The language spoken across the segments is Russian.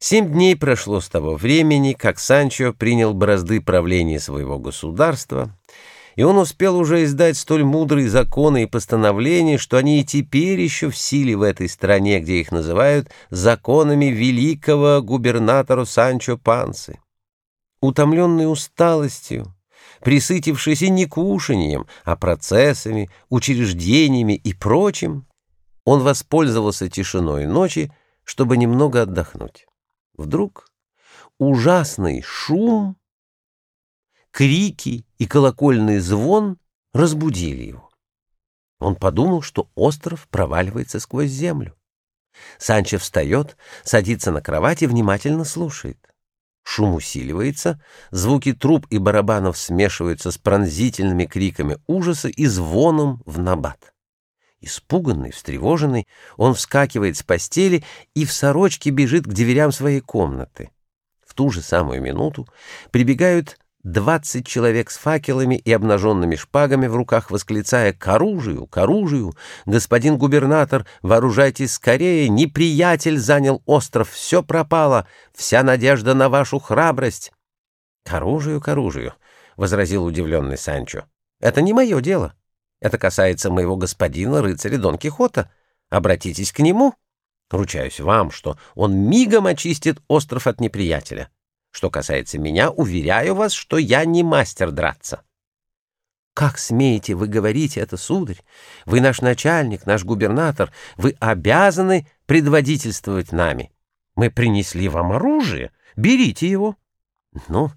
Семь дней прошло с того времени, как Санчо принял бразды правления своего государства, и он успел уже издать столь мудрые законы и постановления, что они и теперь еще в силе в этой стране, где их называют законами великого губернатора Санчо Пансы. Утомленный усталостью, присытившийся не кушанием, а процессами, учреждениями и прочим, он воспользовался тишиной ночи, чтобы немного отдохнуть. Вдруг ужасный шум, крики и колокольный звон разбудили его. Он подумал, что остров проваливается сквозь землю. Санчо встает, садится на кровать и внимательно слушает. Шум усиливается, звуки труб и барабанов смешиваются с пронзительными криками ужаса и звоном в набат. Испуганный, встревоженный, он вскакивает с постели и в сорочке бежит к дверям своей комнаты. В ту же самую минуту прибегают двадцать человек с факелами и обнаженными шпагами в руках, восклицая «К оружию! К оружию! Господин губернатор, вооружайтесь скорее! Неприятель занял остров! Все пропало! Вся надежда на вашу храбрость!» «К оружию! К оружию!» — возразил удивленный Санчо. «Это не мое дело. Это касается моего господина, рыцаря Дон Кихота. Обратитесь к нему. Ручаюсь вам, что он мигом очистит остров от неприятеля. Что касается меня, уверяю вас, что я не мастер драться. Как смеете вы говорить это, сударь? Вы наш начальник, наш губернатор. Вы обязаны предводительствовать нами. Мы принесли вам оружие. Берите его. Ну,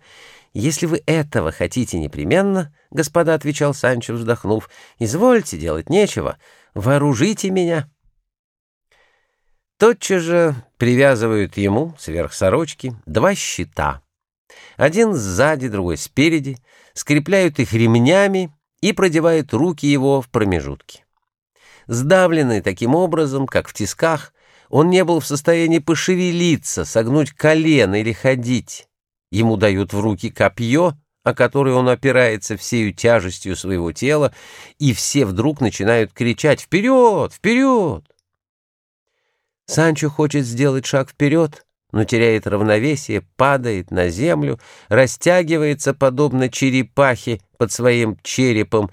«Если вы этого хотите непременно, — господа, — отвечал Санчо, вздохнув, — извольте, делать нечего, вооружите меня». Тотчас же привязывают ему, сверх сорочки, два щита. Один сзади, другой спереди, скрепляют их ремнями и продевают руки его в промежутки. Сдавленный таким образом, как в тисках, он не был в состоянии пошевелиться, согнуть колено или ходить. Ему дают в руки копье, о которое он опирается всею тяжестью своего тела, и все вдруг начинают кричать «Вперед! Вперед!». Санчо хочет сделать шаг вперед, но теряет равновесие, падает на землю, растягивается, подобно черепахе под своим черепом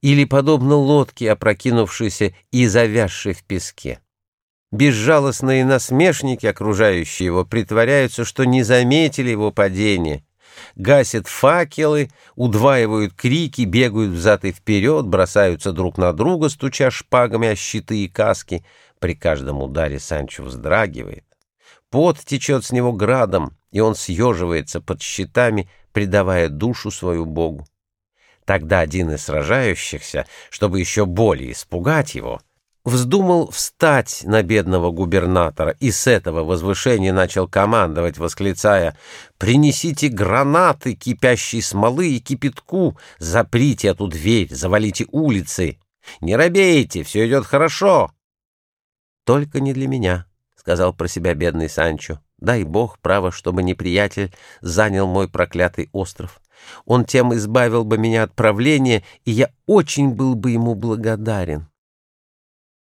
или подобно лодке, опрокинувшейся и завязшей в песке. Безжалостные насмешники, окружающие его, притворяются, что не заметили его падения. Гасят факелы, удваивают крики, бегают взад и вперед, бросаются друг на друга, стуча шпагами о щиты и каски. При каждом ударе Санчо вздрагивает. Пот течет с него градом, и он съеживается под щитами, предавая душу свою Богу. Тогда один из сражающихся, чтобы еще более испугать его, — вздумал встать на бедного губернатора и с этого возвышения начал командовать, восклицая «Принесите гранаты, кипящей смолы и кипятку, заприте эту дверь, завалите улицы! Не робейте, все идет хорошо!» «Только не для меня», — сказал про себя бедный Санчо. «Дай бог право, чтобы неприятель занял мой проклятый остров. Он тем избавил бы меня от правления, и я очень был бы ему благодарен».